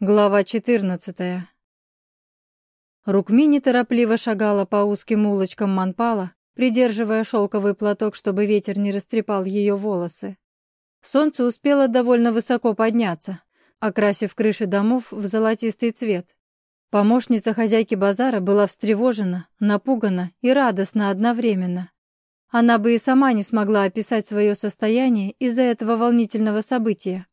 Глава 14 Рукмини торопливо шагала по узким улочкам Манпала, придерживая шелковый платок, чтобы ветер не растрепал ее волосы. Солнце успело довольно высоко подняться, окрасив крыши домов в золотистый цвет. Помощница хозяйки базара была встревожена, напугана и радостна одновременно. Она бы и сама не смогла описать свое состояние из-за этого волнительного события.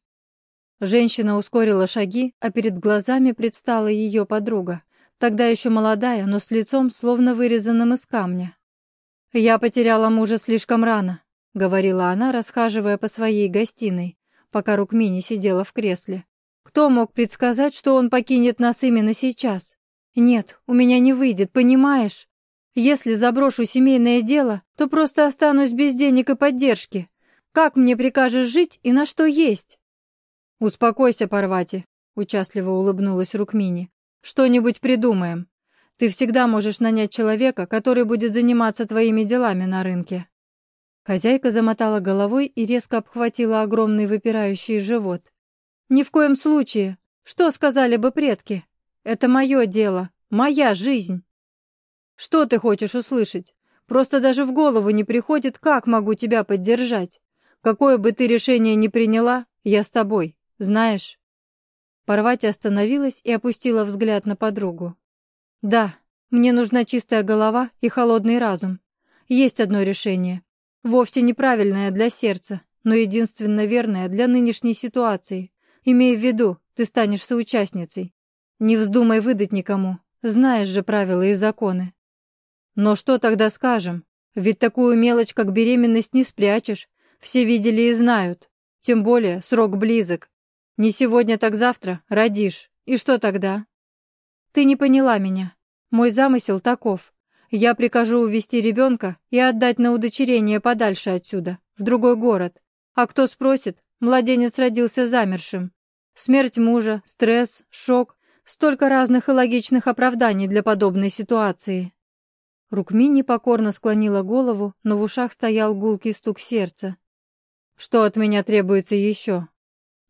Женщина ускорила шаги, а перед глазами предстала ее подруга, тогда еще молодая, но с лицом, словно вырезанным из камня. «Я потеряла мужа слишком рано», — говорила она, расхаживая по своей гостиной, пока Рукмини сидела в кресле. «Кто мог предсказать, что он покинет нас именно сейчас? Нет, у меня не выйдет, понимаешь? Если заброшу семейное дело, то просто останусь без денег и поддержки. Как мне прикажешь жить и на что есть?» «Успокойся, Парвати», — участливо улыбнулась Рукмини. «Что-нибудь придумаем. Ты всегда можешь нанять человека, который будет заниматься твоими делами на рынке». Хозяйка замотала головой и резко обхватила огромный выпирающий живот. «Ни в коем случае. Что сказали бы предки? Это мое дело, моя жизнь». «Что ты хочешь услышать? Просто даже в голову не приходит, как могу тебя поддержать. Какое бы ты решение ни приняла, я с тобой». Знаешь...» Парвати остановилась и опустила взгляд на подругу. «Да, мне нужна чистая голова и холодный разум. Есть одно решение. Вовсе неправильное для сердца, но единственно верное для нынешней ситуации. Имей в виду, ты станешь соучастницей. Не вздумай выдать никому, знаешь же правила и законы. Но что тогда скажем? Ведь такую мелочь, как беременность, не спрячешь. Все видели и знают. Тем более срок близок, не сегодня, так завтра родишь. И что тогда? Ты не поняла меня. Мой замысел таков. Я прикажу увести ребенка и отдать на удочерение подальше отсюда, в другой город. А кто спросит, младенец родился замершим. Смерть мужа, стресс, шок, столько разных и логичных оправданий для подобной ситуации. Рукмини покорно склонила голову, но в ушах стоял гулкий стук сердца. «Что от меня требуется еще?»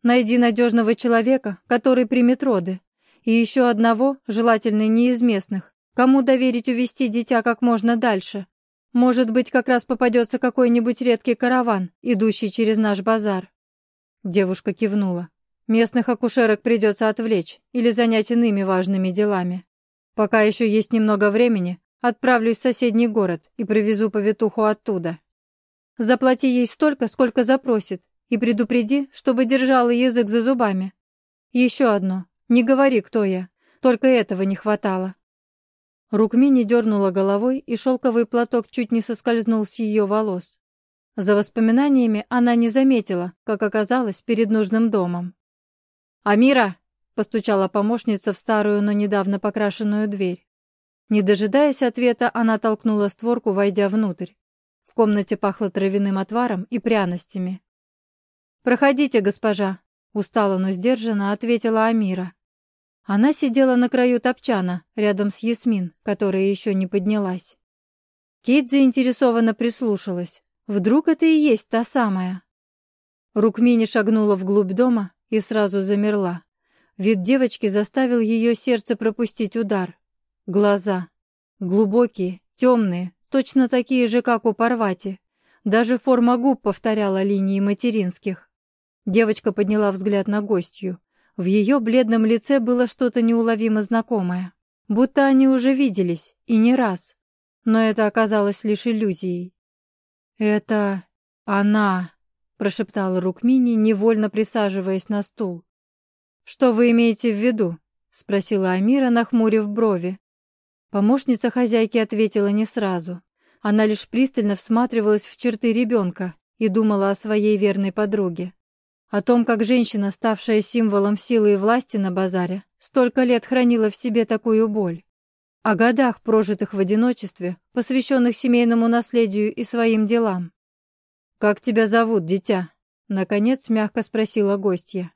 Найди надежного человека, который примет роды. И еще одного, желательно не из местных, кому доверить увести дитя как можно дальше. Может быть, как раз попадется какой-нибудь редкий караван, идущий через наш базар. Девушка кивнула. Местных акушерок придется отвлечь или занять иными важными делами. Пока еще есть немного времени, отправлюсь в соседний город и привезу повитуху оттуда. Заплати ей столько, сколько запросит, и предупреди, чтобы держала язык за зубами. Еще одно. Не говори, кто я. Только этого не хватало». Рукмини дернула головой, и шелковый платок чуть не соскользнул с ее волос. За воспоминаниями она не заметила, как оказалась перед нужным домом. «Амира!» — постучала помощница в старую, но недавно покрашенную дверь. Не дожидаясь ответа, она толкнула створку, войдя внутрь. В комнате пахло травяным отваром и пряностями. «Проходите, госпожа», — устало, но сдержанно ответила Амира. Она сидела на краю топчана, рядом с Ясмин, которая еще не поднялась. Кейт заинтересованно прислушалась. Вдруг это и есть та самая? Рукмини шагнула вглубь дома и сразу замерла. Вид девочки заставил ее сердце пропустить удар. Глаза. Глубокие, темные, точно такие же, как у Парвати. Даже форма губ повторяла линии материнских. Девочка подняла взгляд на гостью. В ее бледном лице было что-то неуловимо знакомое. Будто они уже виделись, и не раз. Но это оказалось лишь иллюзией. «Это... она...» — прошептала Рукмини, невольно присаживаясь на стул. «Что вы имеете в виду?» — спросила Амира, нахмурив брови. Помощница хозяйки ответила не сразу. Она лишь пристально всматривалась в черты ребенка и думала о своей верной подруге. О том, как женщина, ставшая символом силы и власти на базаре, столько лет хранила в себе такую боль. О годах, прожитых в одиночестве, посвященных семейному наследию и своим делам. «Как тебя зовут, дитя?» — наконец мягко спросила гостья.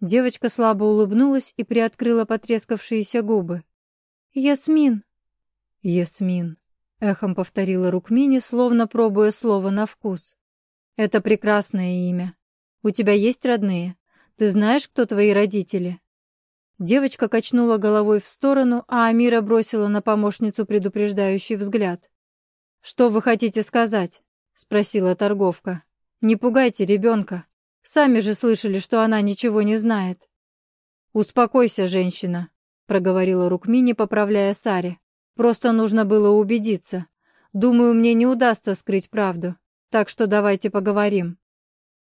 Девочка слабо улыбнулась и приоткрыла потрескавшиеся губы. «Ясмин». «Ясмин», — эхом повторила Рукмини, словно пробуя слово на вкус. «Это прекрасное имя. У тебя есть родные? Ты знаешь, кто твои родители?» Девочка качнула головой в сторону, а Амира бросила на помощницу предупреждающий взгляд. «Что вы хотите сказать?» — спросила торговка. «Не пугайте ребенка. Сами же слышали, что она ничего не знает». «Успокойся, женщина», — проговорила Рукмини, поправляя Саре. «Просто нужно было убедиться. Думаю, мне не удастся скрыть правду. Так что давайте поговорим».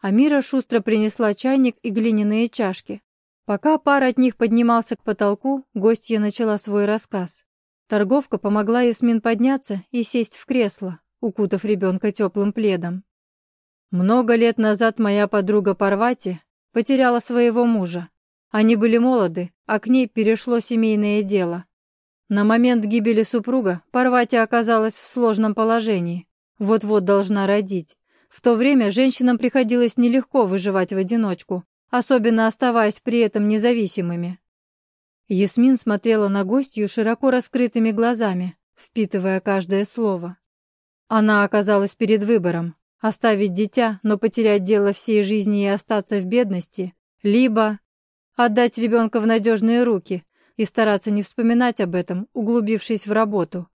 Амира шустро принесла чайник и глиняные чашки. Пока пар от них поднимался к потолку, гостья начала свой рассказ. Торговка помогла Ясмин подняться и сесть в кресло, укутав ребенка теплым пледом. Много лет назад моя подруга Парвати потеряла своего мужа. Они были молоды, а к ней перешло семейное дело. На момент гибели супруга Парвати оказалась в сложном положении. Вот-вот должна родить. В то время женщинам приходилось нелегко выживать в одиночку, особенно оставаясь при этом независимыми. Ясмин смотрела на гостью широко раскрытыми глазами, впитывая каждое слово. Она оказалась перед выбором – оставить дитя, но потерять дело всей жизни и остаться в бедности, либо отдать ребенка в надежные руки и стараться не вспоминать об этом, углубившись в работу.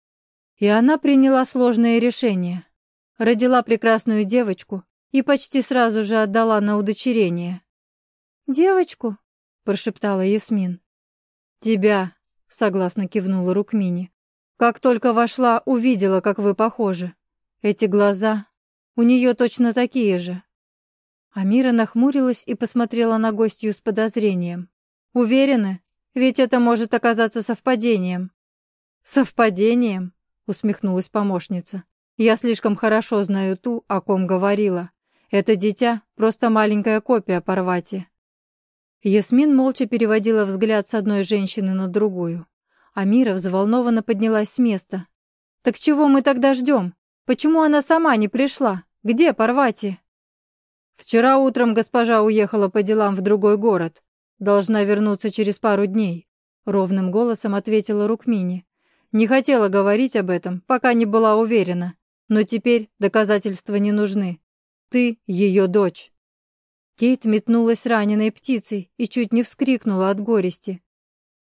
И она приняла сложное решение. Родила прекрасную девочку и почти сразу же отдала на удочерение. «Девочку?» — прошептала Ясмин. «Тебя», — согласно кивнула Рукмини. «Как только вошла, увидела, как вы похожи. Эти глаза, у нее точно такие же». Амира нахмурилась и посмотрела на гостью с подозрением. «Уверены? Ведь это может оказаться совпадением». «Совпадением?» — усмехнулась помощница. «Я слишком хорошо знаю ту, о ком говорила. Это дитя — просто маленькая копия Парвати. Ясмин молча переводила взгляд с одной женщины на другую. Амира взволнованно поднялась с места. «Так чего мы тогда ждем? Почему она сама не пришла? Где Парвати?» «Вчера утром госпожа уехала по делам в другой город. Должна вернуться через пару дней», — ровным голосом ответила Рукмини. «Не хотела говорить об этом, пока не была уверена. Но теперь доказательства не нужны. Ты ее дочь». Кейт метнулась раненой птицей и чуть не вскрикнула от горести.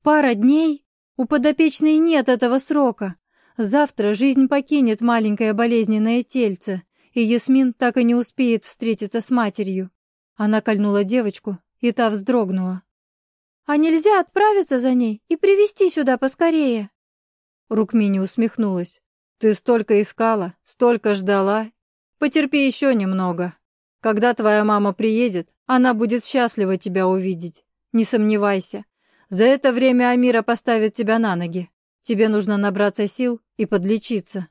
«Пара дней? У подопечной нет этого срока. Завтра жизнь покинет маленькое болезненное тельце, и Ясмин так и не успеет встретиться с матерью». Она кольнула девочку, и та вздрогнула. «А нельзя отправиться за ней и привести сюда поскорее?» Рукмини усмехнулась. «Ты столько искала, столько ждала. Потерпи еще немного, когда твоя мама приедет, она будет счастлива тебя увидеть. Не сомневайся. За это время Амира поставит тебя на ноги. Тебе нужно набраться сил и подлечиться.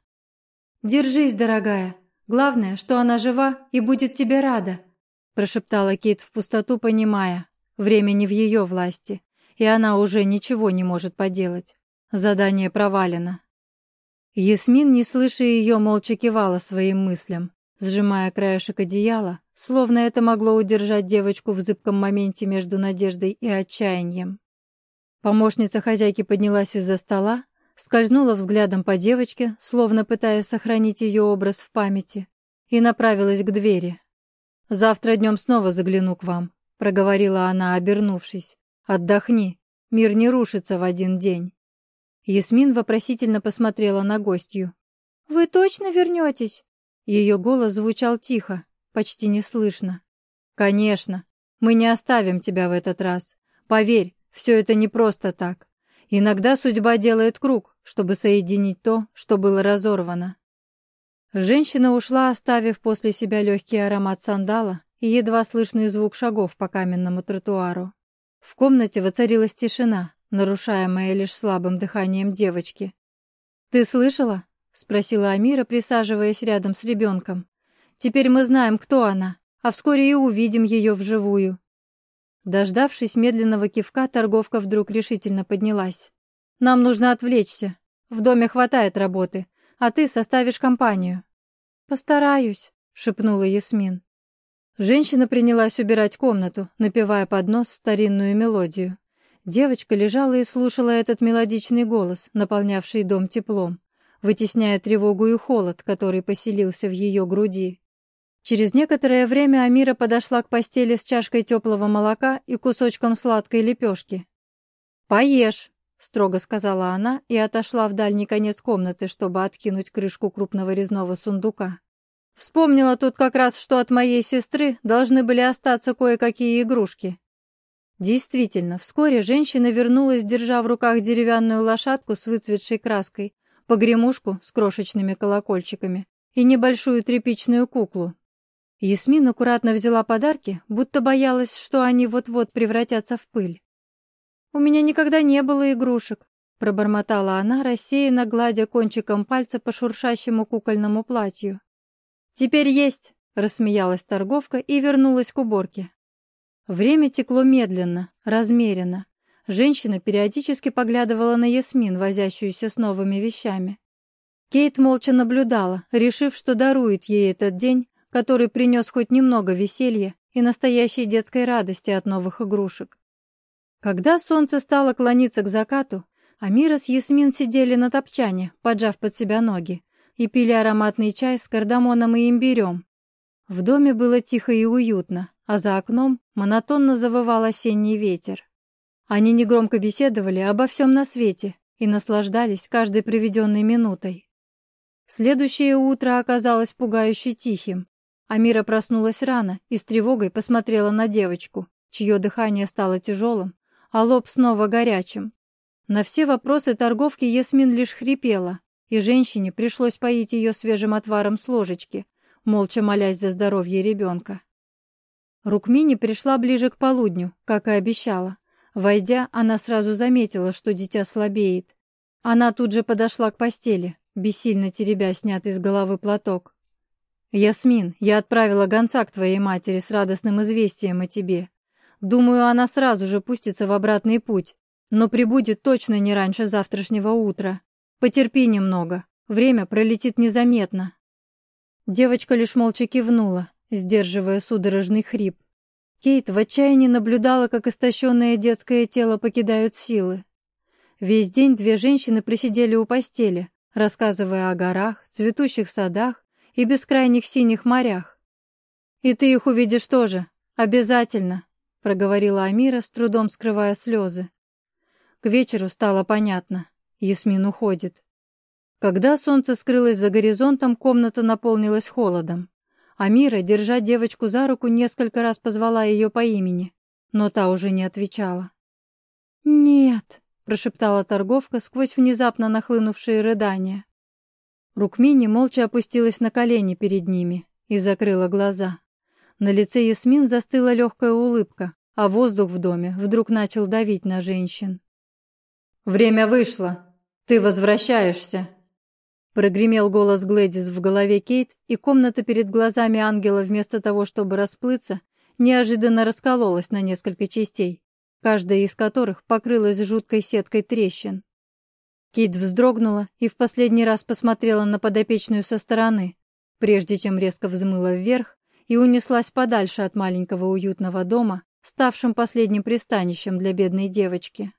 Держись, дорогая. Главное, что она жива и будет тебе рада, прошептала Кейт в пустоту, понимая, время не в ее власти, и она уже ничего не может поделать. Задание провалено. Ясмин, не слыша ее, молча кивала своим мыслям сжимая краешек одеяла, словно это могло удержать девочку в зыбком моменте между надеждой и отчаянием. Помощница хозяйки поднялась из-за стола, скользнула взглядом по девочке, словно пытаясь сохранить ее образ в памяти, и направилась к двери. «Завтра днем снова загляну к вам», — проговорила она, обернувшись. «Отдохни, мир не рушится в один день». Ясмин вопросительно посмотрела на гостью. «Вы точно вернетесь?» Ее голос звучал тихо, почти неслышно. «Конечно, мы не оставим тебя в этот раз. Поверь, все это не просто так. Иногда судьба делает круг, чтобы соединить то, что было разорвано». Женщина ушла, оставив после себя легкий аромат сандала и едва слышный звук шагов по каменному тротуару. В комнате воцарилась тишина, нарушаемая лишь слабым дыханием девочки. «Ты слышала?» — спросила Амира, присаживаясь рядом с ребенком. «Теперь мы знаем, кто она, а вскоре и увидим ее вживую». Дождавшись медленного кивка, торговка вдруг решительно поднялась. «Нам нужно отвлечься. В доме хватает работы, а ты составишь компанию». «Постараюсь», — шепнула Ясмин. Женщина принялась убирать комнату, напевая под нос старинную мелодию. Девочка лежала и слушала этот мелодичный голос, наполнявший дом теплом вытесняя тревогу и холод, который поселился в ее груди. Через некоторое время Амира подошла к постели с чашкой теплого молока и кусочком сладкой лепешки. «Поешь», — строго сказала она и отошла в дальний конец комнаты, чтобы откинуть крышку крупного резного сундука. Вспомнила тут как раз, что от моей сестры должны были остаться кое-какие игрушки. Действительно, вскоре женщина вернулась, держа в руках деревянную лошадку с выцветшей краской, погремушку с крошечными колокольчиками и небольшую тряпичную куклу. Ясмин аккуратно взяла подарки, будто боялась, что они вот-вот превратятся в пыль. «У меня никогда не было игрушек», — пробормотала она, рассеянно гладя кончиком пальца по шуршащему кукольному платью. «Теперь есть!» — рассмеялась торговка и вернулась к уборке. Время текло медленно, размеренно. Женщина периодически поглядывала на Ясмин, возящуюся с новыми вещами. Кейт молча наблюдала, решив, что дарует ей этот день, который принес хоть немного веселья и настоящей детской радости от новых игрушек. Когда солнце стало клониться к закату, Амира с Ясмин сидели на топчане, поджав под себя ноги, и пили ароматный чай с кардамоном и имбирем. В доме было тихо и уютно, а за окном монотонно завывал осенний ветер. Они негромко беседовали обо всем на свете и наслаждались каждой приведенной минутой. Следующее утро оказалось пугающе тихим. Амира проснулась рано и с тревогой посмотрела на девочку, чье дыхание стало тяжелым, а лоб снова горячим. На все вопросы торговки Ясмин лишь хрипела, и женщине пришлось поить ее свежим отваром с ложечки, молча молясь за здоровье ребенка. Рукмини пришла ближе к полудню, как и обещала. Войдя, она сразу заметила, что дитя слабеет. Она тут же подошла к постели, бессильно теребя снятый с головы платок. «Ясмин, я отправила гонца к твоей матери с радостным известием о тебе. Думаю, она сразу же пустится в обратный путь, но прибудет точно не раньше завтрашнего утра. Потерпи немного, время пролетит незаметно». Девочка лишь молча кивнула, сдерживая судорожный хрип. Кейт в отчаянии наблюдала, как истощенное детское тело покидают силы. Весь день две женщины присидели у постели, рассказывая о горах, цветущих садах и бескрайних синих морях. «И ты их увидишь тоже, обязательно», — проговорила Амира, с трудом скрывая слезы. К вечеру стало понятно. Ясмин уходит. Когда солнце скрылось за горизонтом, комната наполнилась холодом. Амира, держа девочку за руку, несколько раз позвала ее по имени, но та уже не отвечала. «Нет», — прошептала торговка сквозь внезапно нахлынувшие рыдания. Рукмини молча опустилась на колени перед ними и закрыла глаза. На лице Ясмин застыла легкая улыбка, а воздух в доме вдруг начал давить на женщин. «Время вышло», «Ты возвращаешься!» Прогремел голос Глэдис в голове Кейт, и комната перед глазами ангела вместо того, чтобы расплыться, неожиданно раскололась на несколько частей, каждая из которых покрылась жуткой сеткой трещин. Кейт вздрогнула и в последний раз посмотрела на подопечную со стороны, прежде чем резко взмыла вверх и унеслась подальше от маленького уютного дома, ставшим последним пристанищем для бедной девочки.